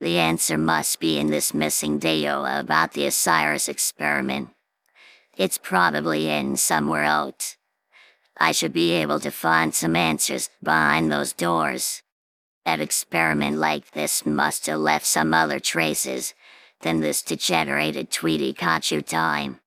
The answer must be in this missing data about the Osiris experiment. It's probably in somewhere out. I should be able to find some answers behind those doors. An experiment like this must have left some other traces than this degenerated Tweety Kachu time.